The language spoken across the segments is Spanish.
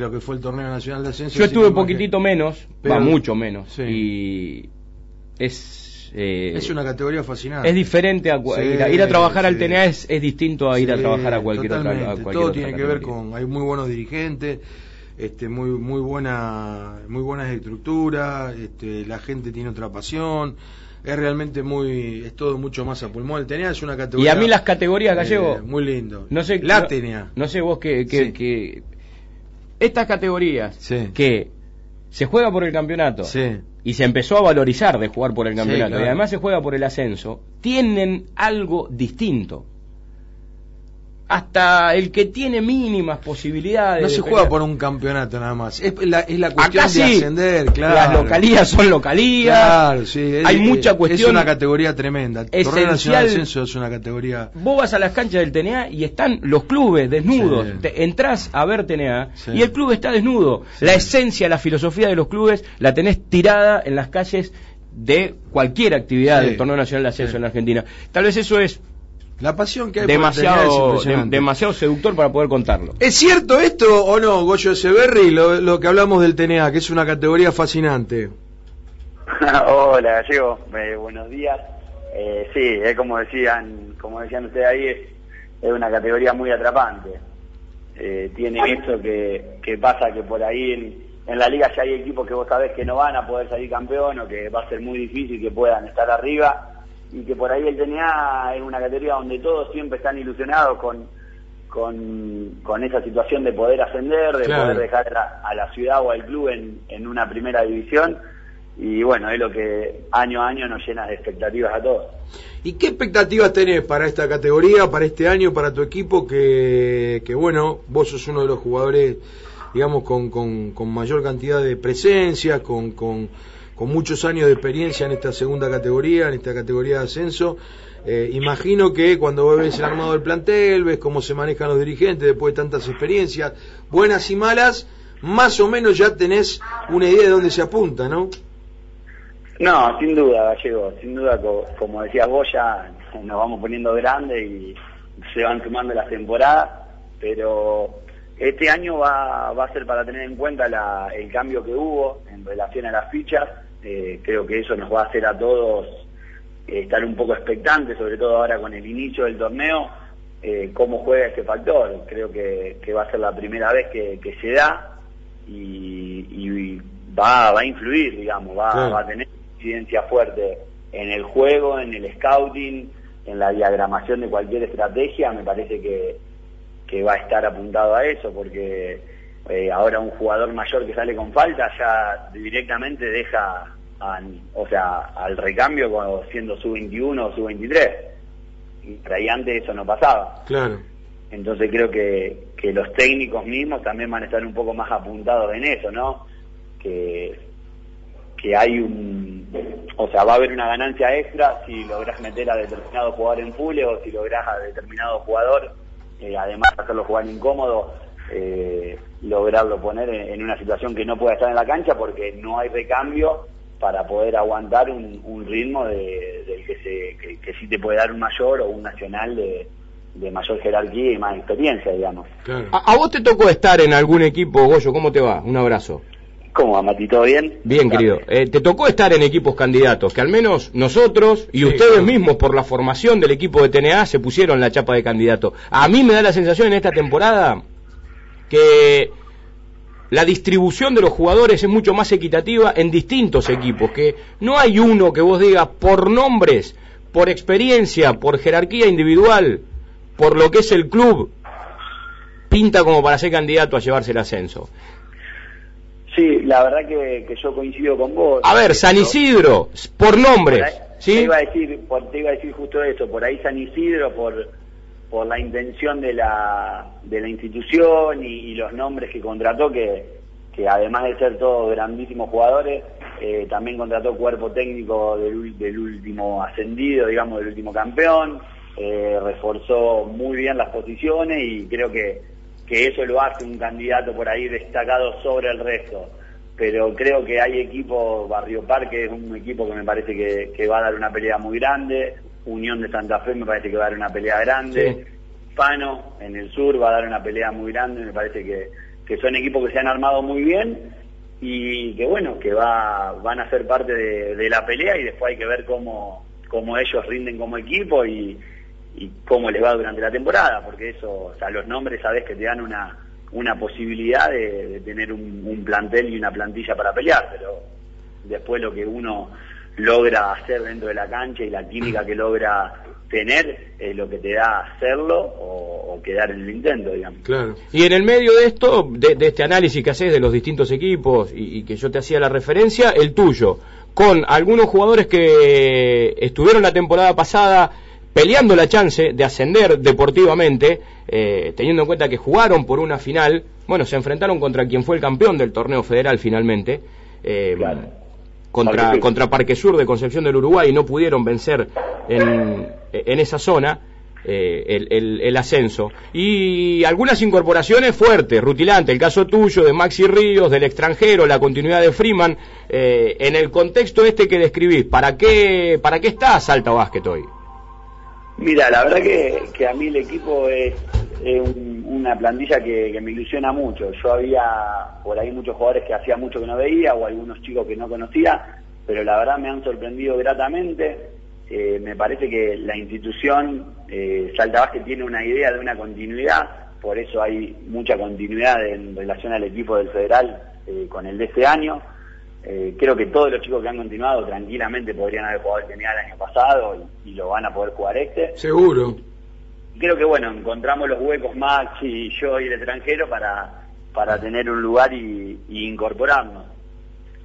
que lo que fue el torneo nacional de ascenso. Yo estuve poquitito que- menos, Pero- va mucho menos. Sí. Y es. eh, Es una categoría fascinante. es diferente a Sí, ir, a, ir a trabajar al. TNA es, es distinto a ir a trabajar a cualquier otra totalmente. a cualquier Todo otra tiene que ver con, hay muy buenos dirigentes, este, muy muy buena, muy buenas estructuras, este, la gente tiene otra pasión, es realmente muy, es todo mucho más a pulmón. El TNA es una Y categoría. a mí las categorías gallego, eh, muy lindo. no sé la no, no sé vos que, que, Sí. que estas categorías Sí. que se juega por el campeonato Sí. y se empezó a valorizar de jugar por el campeonato claro. y además se juega por el ascenso, tienen algo distinto. Hasta el que tiene mínimas posibilidades. No se juega por un campeonato nada más. Es la, es la cuestión Acá de sí, ascender, claro. las localías son localías. Claro, sí. es- hay mucha cuestión. Es una categoría tremenda. Torneo Nacional de Ascenso es una categoría. Vos vas a las canchas del TNA y están los clubes desnudos. Sí. Te- entrás a ver TNA Sí. y el club está desnudo. La esencia, la filosofía de los clubes la tenés tirada en las calles de cualquier actividad del Torneo Nacional de Ascenso en Argentina. Tal vez eso es La pasión que hay por demasiado, impresionante. de- demasiado seductor para poder contarlo. ¿Es cierto esto o no, Goyo Echeverry, lo, lo que hablamos del TNA, que es una categoría fascinante? Hola, Gallego, Eh, buenos días. Eh, sí, es como decían, como decían ustedes ahí, es, es una categoría muy atrapante. Eh, tiene esto que, que pasa que por ahí en, en la liga ya hay equipos que vos sabés que no van a poder salir campeón o que va a ser muy difícil que puedan estar arriba y que por ahí el TNA es una categoría donde todos siempre están ilusionados con, con, con esa situación de poder ascender, de Claro. poder dejar a la, a la ciudad o al club en, en una primera división y bueno, es lo que año a año nos llena de expectativas a todos. ¿Y qué expectativas tenés para esta categoría, para este año, para tu equipo? Que, que bueno, vos sos uno de los jugadores, digamos, con, con, con mayor cantidad de presencia, con, con, con muchos años de experiencia en esta segunda categoría, en esta categoría de ascenso. Eh, imagino que cuando vos ves el armado del plantel, ves cómo se manejan los dirigentes después de tantas experiencias, buenas y malas, más o menos ya tenés una idea de dónde se apunta, ¿no? No, sin duda, Gallego, sin duda, co- como decías vos, ya nos vamos poniendo grandes y se van sumando las temporadas, pero este año va, va a ser para tener en cuenta la- el cambio que hubo en relación a las fichas, Eh, creo que eso nos va a hacer a todos eh, estar un poco expectantes, sobre todo ahora con el inicio del torneo, eh, cómo juega este factor, creo que, que va a ser la primera vez que, que se da y, y va, va a influir, digamos, va, Claro. va a tener incidencia fuerte en el juego, en el scouting, en la diagramación de cualquier estrategia, me parece que, que va a estar apuntado a eso, porque eh, ahora un jugador mayor que sale con falta ya directamente deja, o sea, al recambio como siendo sub-21 o sub-23. Y por ahí antes eso no pasaba. Claro. Entonces creo que, que los técnicos mismos también van a estar un poco más apuntados en eso, ¿no? Que, que hay un, o sea, va a haber una ganancia extra si logras meter a determinado jugador en full o si logras a determinado jugador, eh, además de hacerlo jugar incómodo, eh, lograrlo poner en, en una situación que no pueda estar en la cancha porque no hay recambio para poder aguantar un, un ritmo de, del que, se, que, que sí te puede dar un mayor o un nacional de, de mayor jerarquía y más experiencia, digamos. Claro. ¿A, a vos te tocó estar en algún equipo, Goyo? ¿Cómo te va? Un abrazo. ¿Cómo va, Mati? ¿Todo bien? Bien, querido. Eh, te tocó estar en equipos candidatos, que al menos nosotros y Sí, ustedes claro. mismos por la formación del equipo de TNA se pusieron la chapa de candidato. A mí me da la sensación en esta temporada que la distribución de los jugadores es mucho más equitativa en distintos equipos, que no hay uno que vos digas por nombres, por experiencia, por jerarquía individual, por lo que es el club, pinta como para ser candidato a llevarse el ascenso. Sí, la verdad que, que yo coincido con vos. A ver, San Isidro, por Por ahí- nombres, Te ¿sí? iba a decir, por- te iba a decir justo eso, por ahí San Isidro, por, por la intención de la, de la institución y, los nombres que contrató, que, que además de ser todos grandísimos jugadores, eh, también contrató cuerpo técnico del, del último ascendido, digamos, del último campeón, eh, reforzó muy bien las posiciones y creo que, que eso lo hace un candidato por ahí destacado sobre el resto. Pero creo que hay equipos, Barrio Parque es un equipo que me parece que, que va a dar una pelea muy grande, Unión de Santa Fe me parece que va a dar una pelea grande, Fano en el sur va a dar una pelea muy grande, me parece que, que son equipos que se han armado muy bien y que bueno, que va, van a ser parte de, la pelea y después hay que ver cómo, cómo ellos rinden como equipo y, y cómo les va durante la temporada, porque eso, o sea, los nombres sabes que te dan una, una posibilidad de, tener un, un, plantel y una plantilla para pelear, pero después lo que uno logra hacer dentro de la cancha y la química que logra tener es lo que te da hacerlo o, quedar en el intento, digamos. Claro. Y en el medio de esto, de, este análisis que haces de los distintos equipos y, que yo te hacía la referencia, el tuyo, con algunos jugadores que estuvieron la temporada pasada peleando la chance de ascender deportivamente, eh, teniendo en cuenta que jugaron por una final, bueno, se enfrentaron contra quien fue el campeón del torneo federal finalmente. Eh, contra, contra Parque Sur de Concepción del Uruguay y no pudieron vencer en, en esa zona eh, el, el, ascenso. Y algunas incorporaciones fuertes, rutilante, el caso tuyo, de Maxi Ríos, del extranjero, la continuidad de Freeman, eh, en el contexto este que describís, ¿para qué, para qué está Salta Básquet hoy? Mira, la verdad que, que a mí el equipo es, una plantilla que, me ilusiona mucho. Yo había por ahí muchos jugadores que hacía mucho que no veía o algunos chicos que no conocía, pero la verdad me han sorprendido gratamente. Eh, me parece que la institución eh, Salta tiene una idea de una continuidad, por eso hay mucha continuidad en relación al equipo del Federal eh, con el de este año. Eh, creo que todos los chicos que han continuado tranquilamente podrían haber jugado el TNA el año pasado y, lo van a poder jugar este. Seguro. Creo que bueno, encontramos los huecos Max y yo y el extranjero para, para tener un lugar y incorporarnos.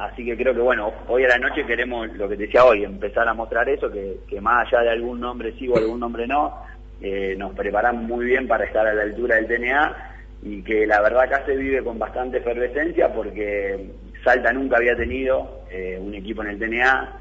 Así que creo que bueno, hoy a la noche queremos, lo que decía hoy, empezar a mostrar eso, que, más allá de algún nombre sí o algún nombre no, eh, nos preparamos muy bien para estar a la altura del TNA y que la verdad acá se vive con bastante efervescencia porque Salta nunca había tenido eh, un equipo en el TNA,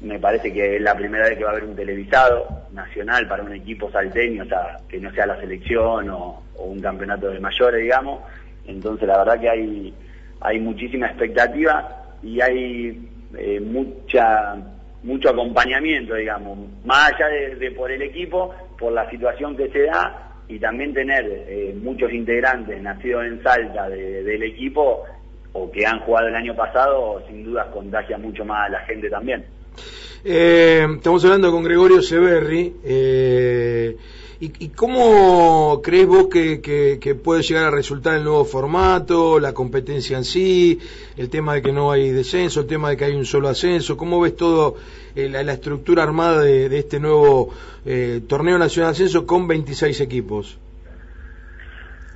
me parece que es la primera vez que va a haber un televisado nacional para un equipo salteño, o sea, que no sea la selección o, o un campeonato de mayores, digamos, entonces la verdad que hay hay muchísima expectativa y hay eh, mucha mucho acompañamiento, digamos, más allá de, por el equipo, por la situación que se da y también tener eh, muchos integrantes nacidos en Salta del equipo o que han jugado el año pasado, sin duda contagia mucho más a la gente también. Eh, estamos hablando con Gregorio Severri. Eh, ¿Y, cómo crees vos que, puede llegar a resultar el nuevo formato, la competencia en sí, el tema de que no hay descenso, el tema de que hay un solo ascenso? ¿Cómo ves todo eh, la, estructura armada de, este nuevo eh, torneo nacional de ascenso con 26 equipos?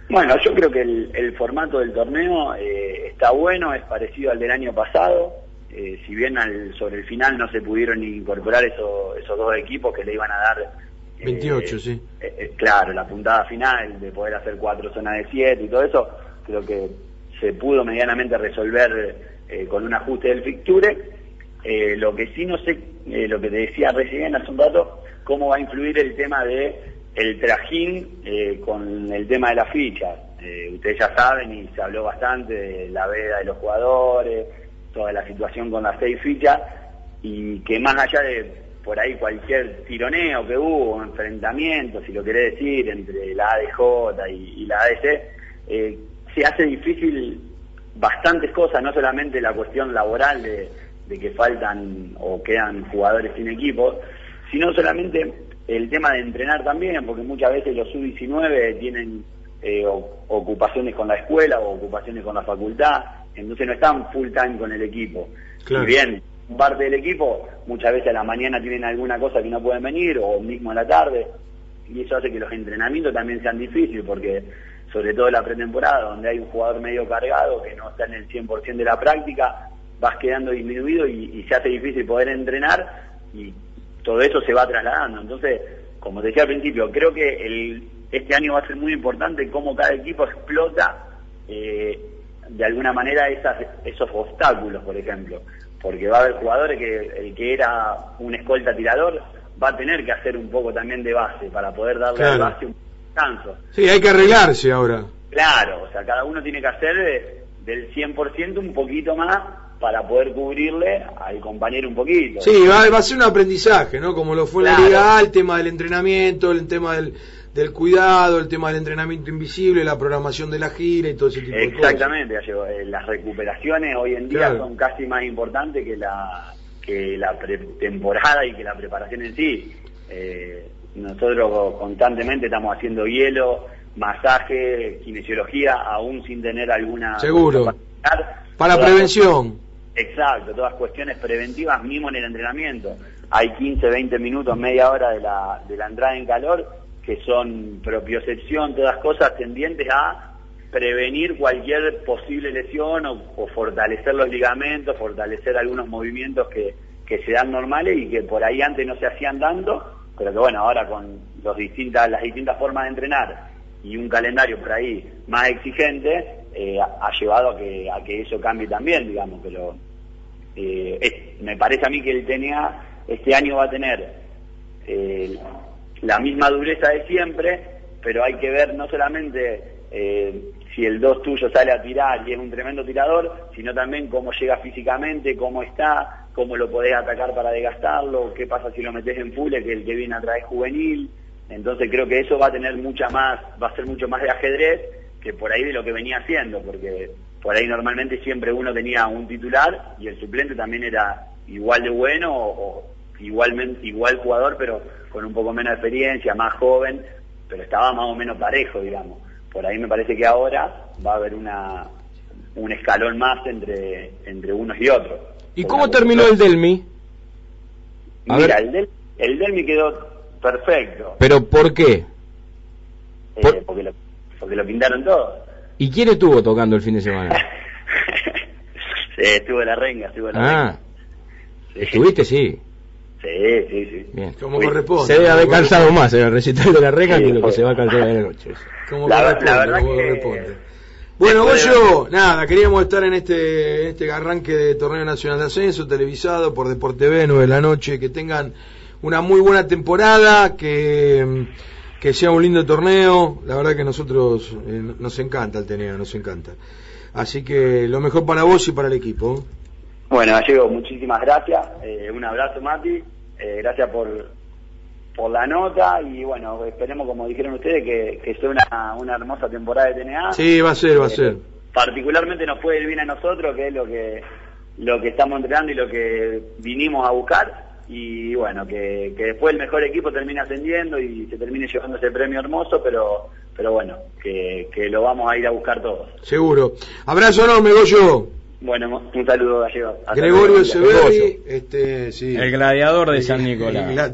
Bueno, yo creo que el, formato del torneo eh, está bueno, es parecido al del año pasado. si bien sobre el final no se pudieron incorporar esos dos equipos que le iban a dar 28, eh, sí. Eh, eh, claro, la puntada final de poder hacer cuatro zonas de siete y todo eso, creo que se pudo medianamente resolver con un ajuste del fixture. lo que sí no sé, lo que te decía recién hace un rato, cómo va a influir el tema de el trajín con el tema de las fichas. ustedes ya saben y se habló bastante de la veda de los jugadores, toda la situación con las seis fichas y que más allá de por ahí cualquier tironeo que hubo, enfrentamiento, si lo querés decir, entre la ADJ y, la ADC, eh, se hace difícil bastantes cosas, no solamente la cuestión laboral de, que faltan o quedan jugadores sin equipo, sino solamente el tema de entrenar también, porque muchas veces los sub-19 tienen eh, ocupaciones con la escuela o ocupaciones con la facultad, entonces no están full time con el equipo. Y bien, parte del equipo, muchas veces a la mañana tienen alguna cosa que no pueden venir o mismo a la tarde, y eso hace que los entrenamientos también sean difíciles, porque sobre todo en la pretemporada, donde hay un jugador medio cargado que no está en el 100% de la práctica, vas quedando disminuido y, se hace difícil poder entrenar y todo eso se va trasladando. Entonces, como decía al principio, creo que el, este año va a ser muy importante cómo cada equipo explota eh, de alguna manera esas, esos obstáculos, por ejemplo porque va a haber jugadores que el que era un escolta tirador va a tener que hacer un poco también de base para poder darle al base un descanso. Sí, hay que arreglarse ahora. Claro, o sea, cada uno tiene que hacer del 100% un poquito más para poder cubrirle al compañero un poquito. Sí, va, a ser un aprendizaje, ¿no? Como lo fue la Liga el tema del entrenamiento, el tema del, del cuidado, el tema del entrenamiento invisible, la programación de la gira y todo ese tipo de cosas. Exactamente. Eh, las recuperaciones hoy en día Claro. son casi más importantes que la que la pretemporada y que la preparación en sí. Eh, nosotros constantemente estamos haciendo hielo, masaje, kinesiología, aún sin tener alguna Seguro. Para Todas- prevención. Exacto, todas cuestiones preventivas mismo en el entrenamiento. Hay 15, 20 minutos, media hora de la, de la entrada en calor que son propiocepción, todas cosas tendientes a prevenir cualquier posible lesión o, fortalecer los ligamentos, fortalecer algunos movimientos que, que se dan normales y que por ahí antes no se hacían tanto, pero que bueno, ahora con los distintas, las distintas formas de entrenar y un calendario por ahí más exigente, eh, ha ha llevado a que, a que eso cambie también, digamos, pero eh, me parece a mí que el TNA este año va a tener eh, la misma dureza de siempre, pero hay que ver no solamente eh, si el 2 tuyo sale a tirar y es un tremendo tirador, sino también cómo llega físicamente, cómo está, cómo lo podés atacar para desgastarlo, qué pasa si lo metes en full, que el que viene atrás es juvenil. Entonces creo que eso va a tener mucha más, va a ser mucho más de ajedrez que por ahí de lo que venía haciendo, porque por ahí normalmente siempre uno tenía un titular y el suplente también era igual de bueno o, o igualmente igual jugador, pero con un poco menos de experiencia, más joven, pero estaba más o menos parejo, digamos. Por ahí me parece que ahora va a haber una un escalón más entre entre unos y otros. ¿Y cómo la- terminó el Delmi? A Mira, ver. el del el Delmi quedó perfecto, ¿Pero por qué? eh, por- porque lo porque lo pintaron todo. ¿Y quién estuvo tocando el fin de semana? sí, estuvo la renga, estuvo la Ah, renga. Sí. ¿estuviste? Sí. Sí, sí, sí. Bien. Como Uy, corresponde. Se debe haber cansado más en el recital de la rega Sí, que lo que se va a cansar de la noche. Como La- corresponde, la verdad como que- corresponde. Bueno, Goyo, nada, queríamos estar en este, en este arranque de Torneo Nacional de Ascenso, televisado por Deporte B, 9 de la noche, que tengan una muy buena temporada, que, que sea un lindo torneo, la verdad que nosotros eh, nos encanta el TNA, nos encanta. Así que lo mejor para vos y para el equipo. Bueno, Gallego, muchísimas gracias. Eh, un abrazo, Mati. Eh, gracias por, por la nota y bueno, esperemos, como dijeron ustedes, que, que sea una, una hermosa temporada de TNA. Sí, va a ser, va a ser. Particularmente nos puede ir bien a nosotros, que es lo que lo que estamos entrenando y lo que vinimos a buscar. Y bueno, que, que después el mejor equipo termine ascendiendo y se termine llevando ese premio hermoso, pero pero bueno, que, que lo vamos a ir a buscar todos. Seguro. Abrazo enorme, Goyo. Bueno, un saludo, Gallego. Hasta Gregorio. Severi, este, sí. El gladiador de San Nicolás. El.